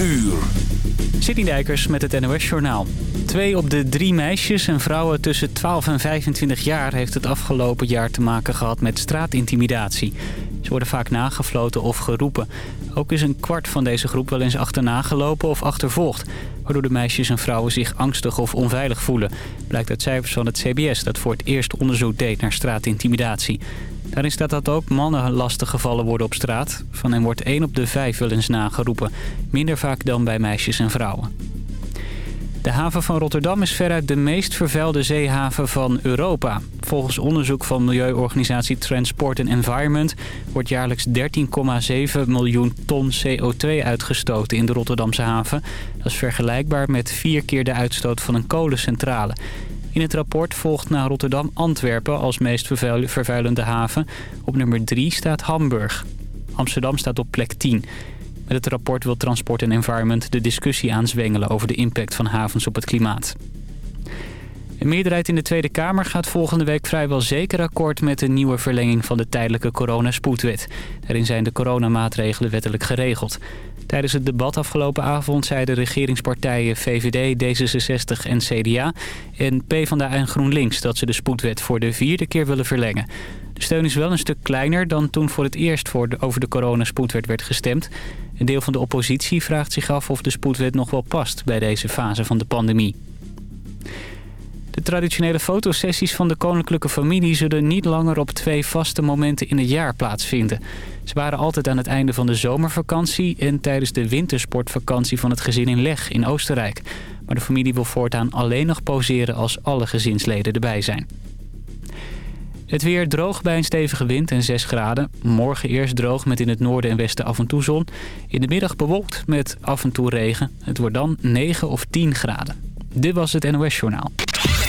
uur. Citydijkers met het NOS Journaal. Twee op de drie meisjes en vrouwen tussen 12 en 25 jaar... heeft het afgelopen jaar te maken gehad met straatintimidatie. Ze worden vaak nagefloten of geroepen. Ook is een kwart van deze groep wel eens achterna gelopen of achtervolgd... waardoor de meisjes en vrouwen zich angstig of onveilig voelen. Blijkt uit cijfers van het CBS dat voor het eerst onderzoek deed naar straatintimidatie. Daarin staat dat ook mannen lastig gevallen worden op straat. Van hen wordt 1 op de 5 wel eens nageroepen. Minder vaak dan bij meisjes en vrouwen. De haven van Rotterdam is veruit de meest vervuilde zeehaven van Europa. Volgens onderzoek van milieuorganisatie Transport and Environment... wordt jaarlijks 13,7 miljoen ton CO2 uitgestoten in de Rotterdamse haven. Dat is vergelijkbaar met vier keer de uitstoot van een kolencentrale. In het rapport volgt na Rotterdam Antwerpen als meest vervuilende haven. Op nummer 3 staat Hamburg. Amsterdam staat op plek 10. Met het rapport wil Transport en Environment de discussie aanzwengelen over de impact van havens op het klimaat. Een meerderheid in de Tweede Kamer gaat volgende week vrijwel zeker akkoord met een nieuwe verlenging van de tijdelijke coronaspoedwet. Daarin zijn de coronamaatregelen wettelijk geregeld. Tijdens het debat afgelopen avond zeiden regeringspartijen VVD, D66 en CDA en PvdA en GroenLinks dat ze de spoedwet voor de vierde keer willen verlengen. De steun is wel een stuk kleiner dan toen voor het eerst voor de, over de coronaspoedwet werd gestemd. Een deel van de oppositie vraagt zich af of de spoedwet nog wel past bij deze fase van de pandemie. De traditionele fotosessies van de koninklijke familie zullen niet langer op twee vaste momenten in het jaar plaatsvinden. Ze waren altijd aan het einde van de zomervakantie en tijdens de wintersportvakantie van het gezin in Leg in Oostenrijk. Maar de familie wil voortaan alleen nog poseren als alle gezinsleden erbij zijn. Het weer droog bij een stevige wind en 6 graden. Morgen eerst droog met in het noorden en westen af en toe zon. In de middag bewolkt met af en toe regen. Het wordt dan 9 of 10 graden. Dit was het NOS Journaal.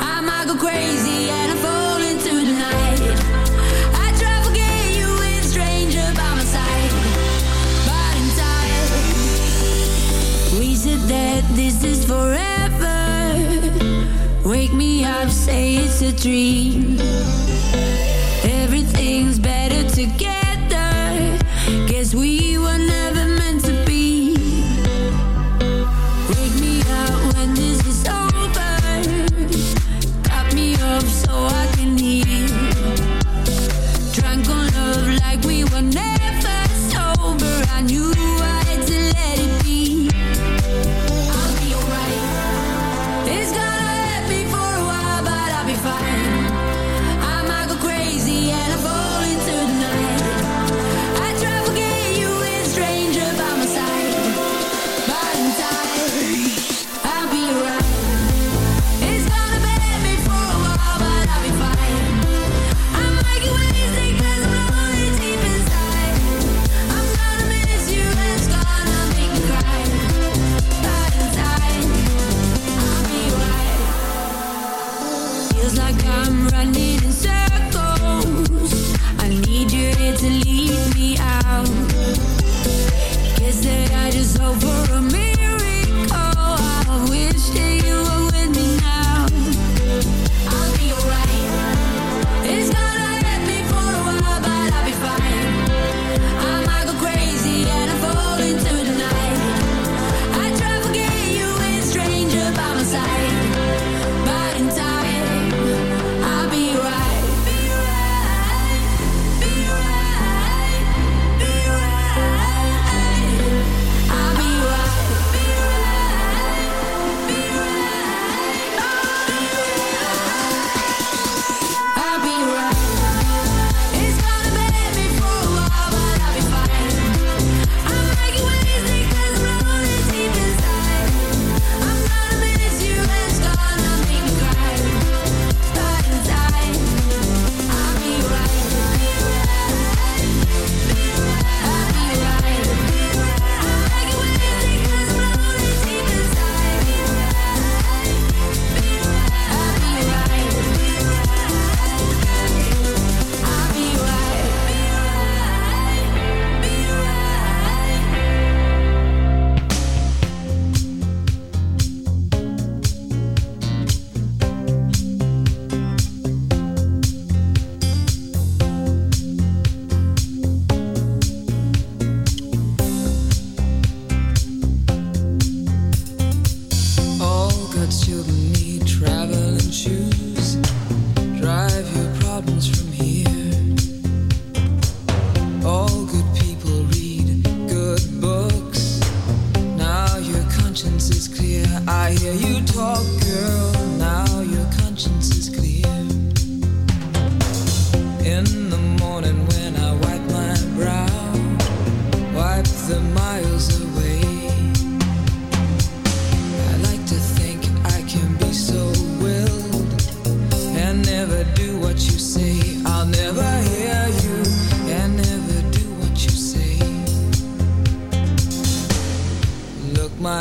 I might go crazy and fall into the night. I fall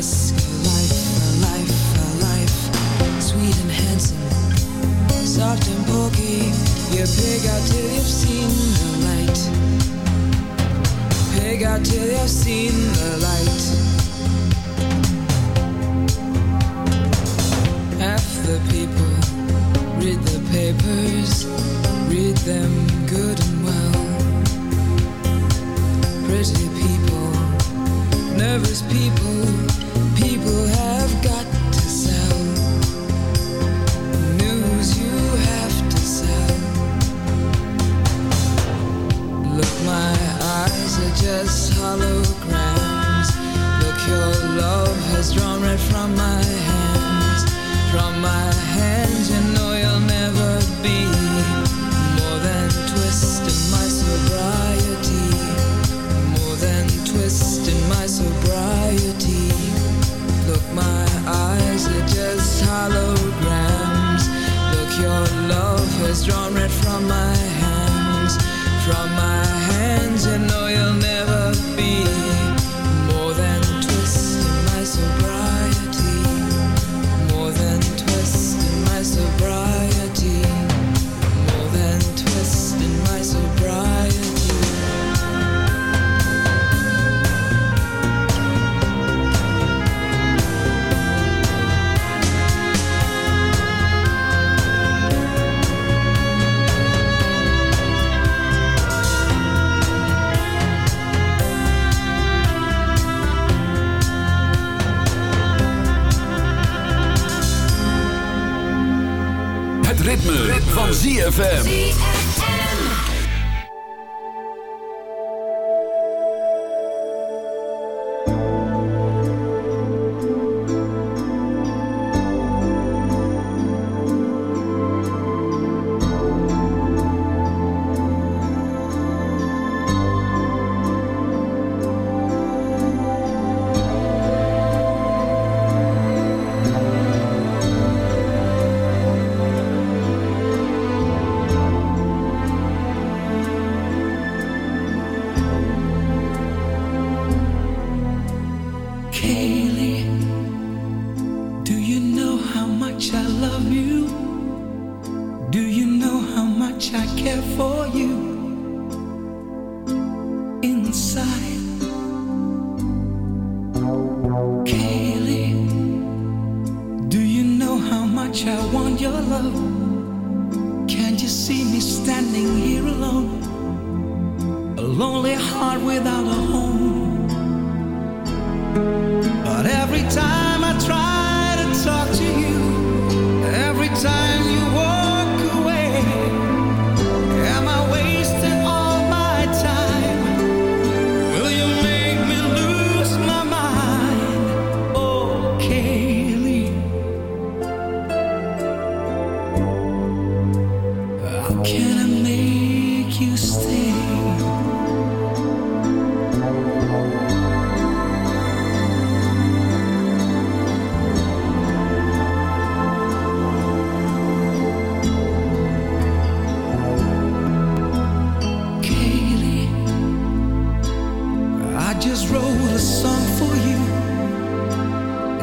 this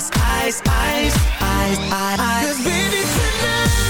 ice, ice, ice, ice, ice.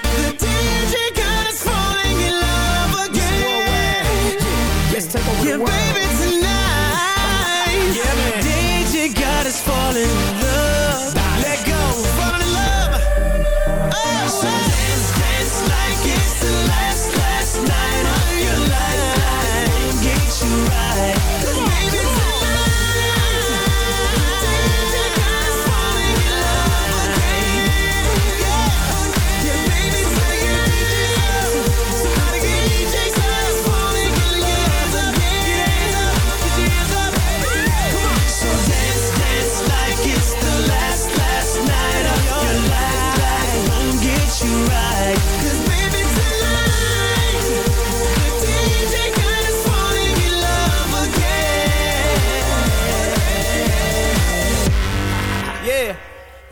Yeah, baby, tonight. DJ got us falling in love. Let go, falling in love. Oh, so dance, dance like it's the last, last night of your life. You right,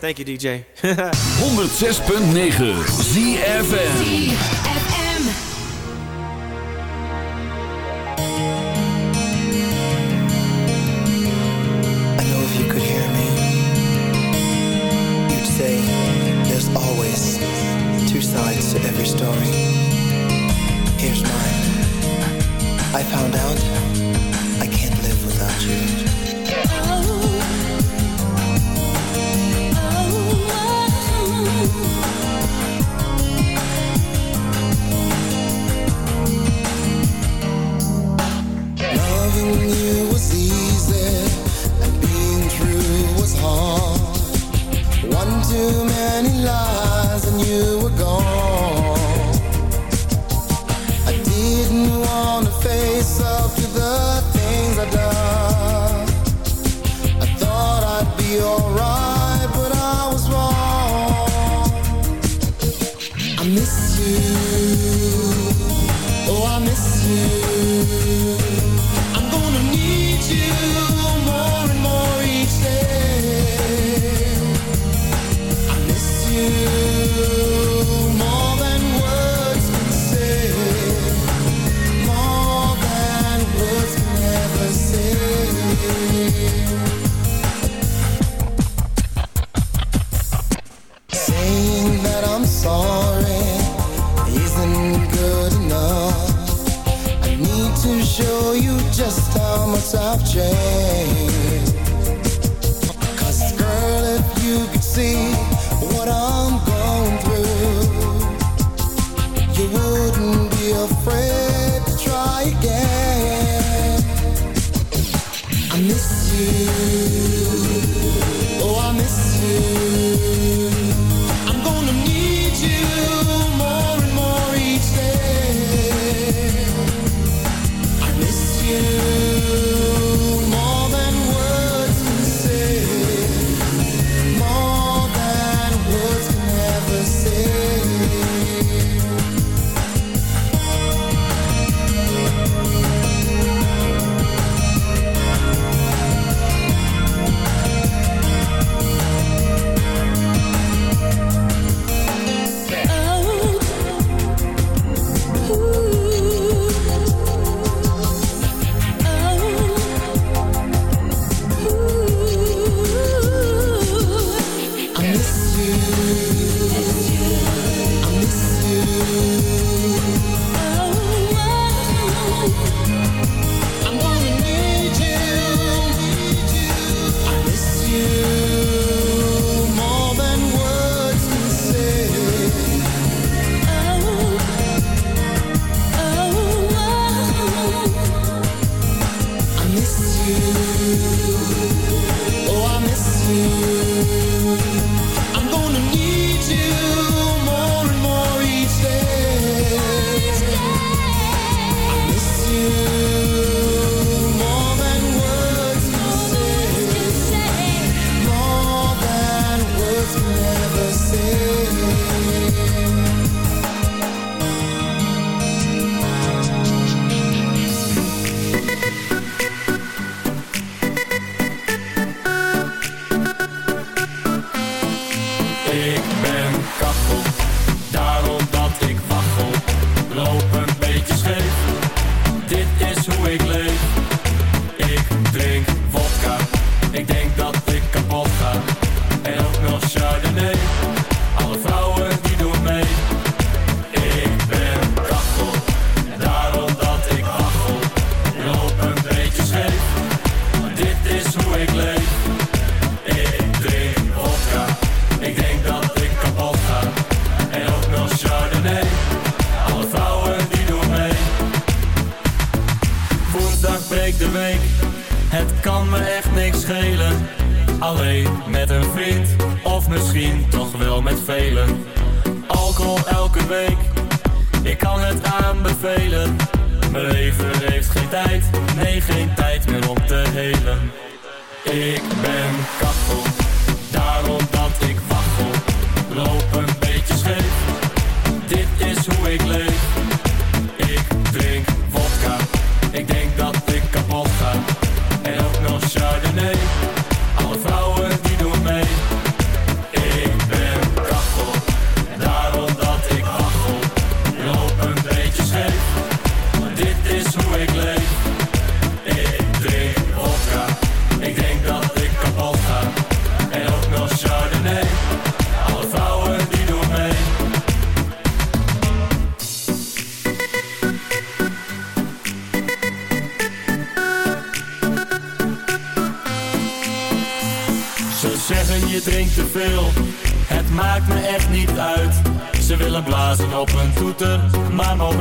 Thank you, DJ. 106.9 ZFM.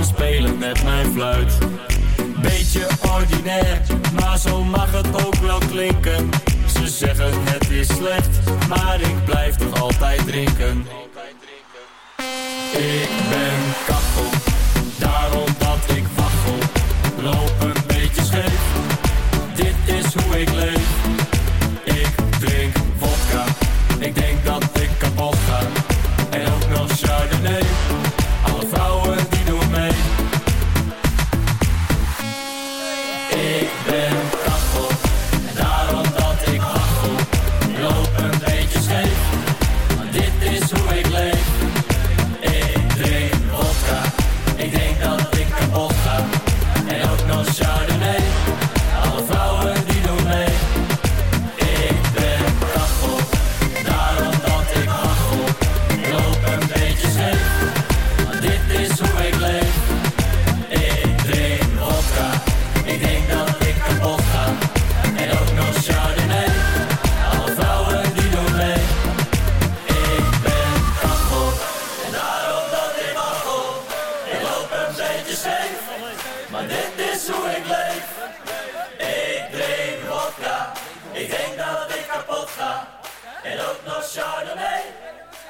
spelen met mijn fluit. Beetje ordinair, maar zo mag het ook wel klinken. Ze zeggen het is slecht, maar and up North Chardonnay,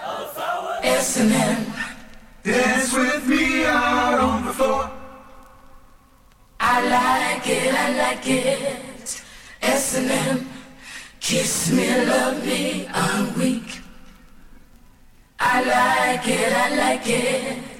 all the flowers. S&M. Dance with me out on the floor. I like it, I like it. S&M. Kiss me, love me, I'm weak. I like it, I like it.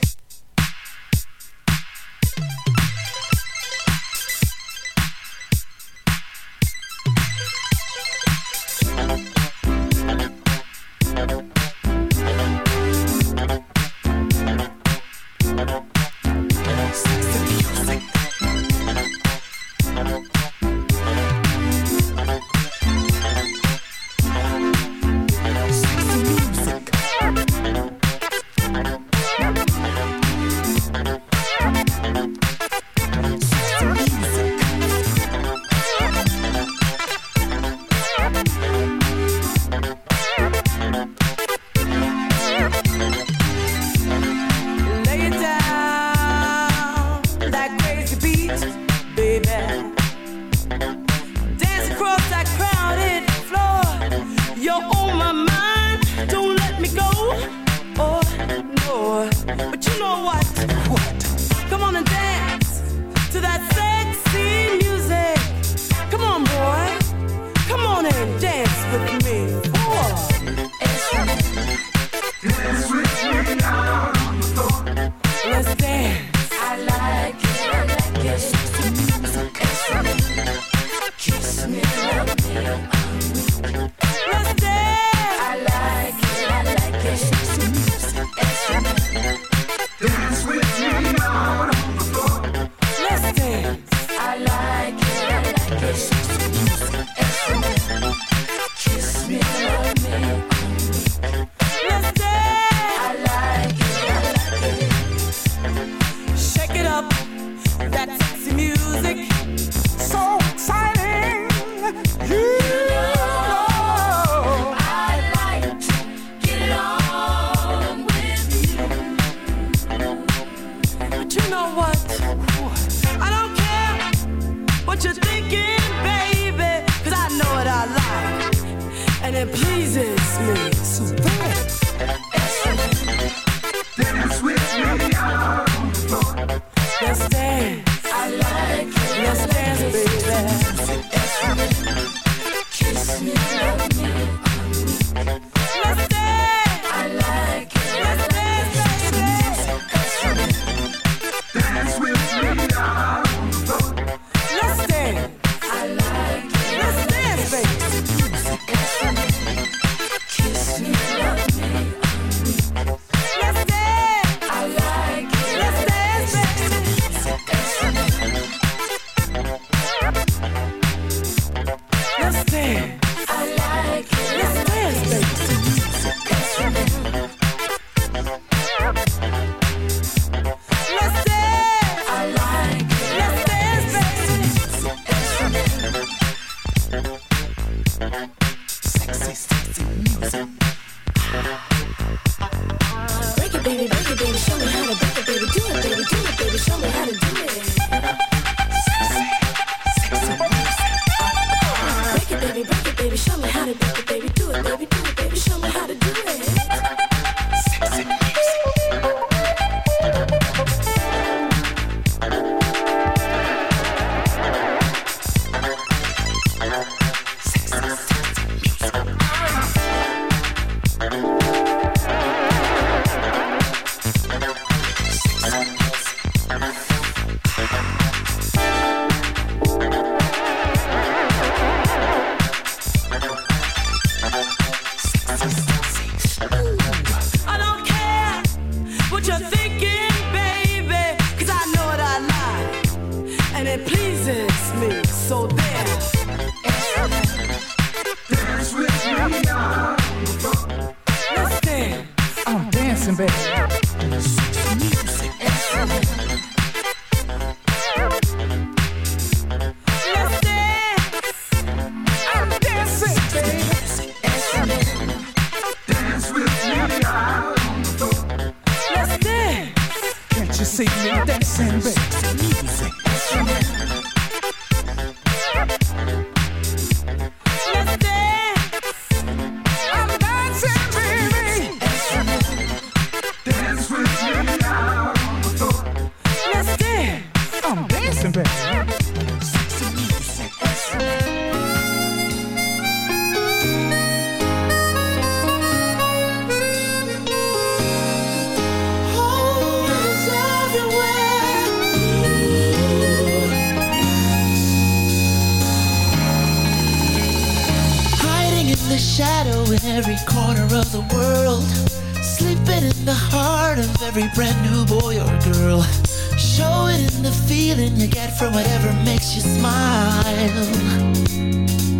feeling you get from whatever makes you smile.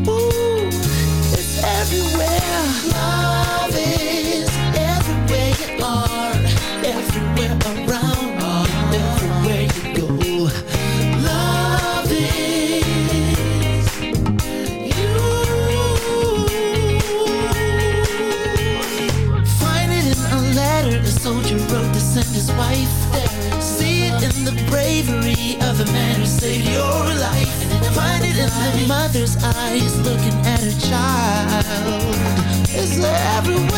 Ooh, it's everywhere. Love bravery of a man who saved your life. And I find it in the mother's eyes looking at her child. Is there everywhere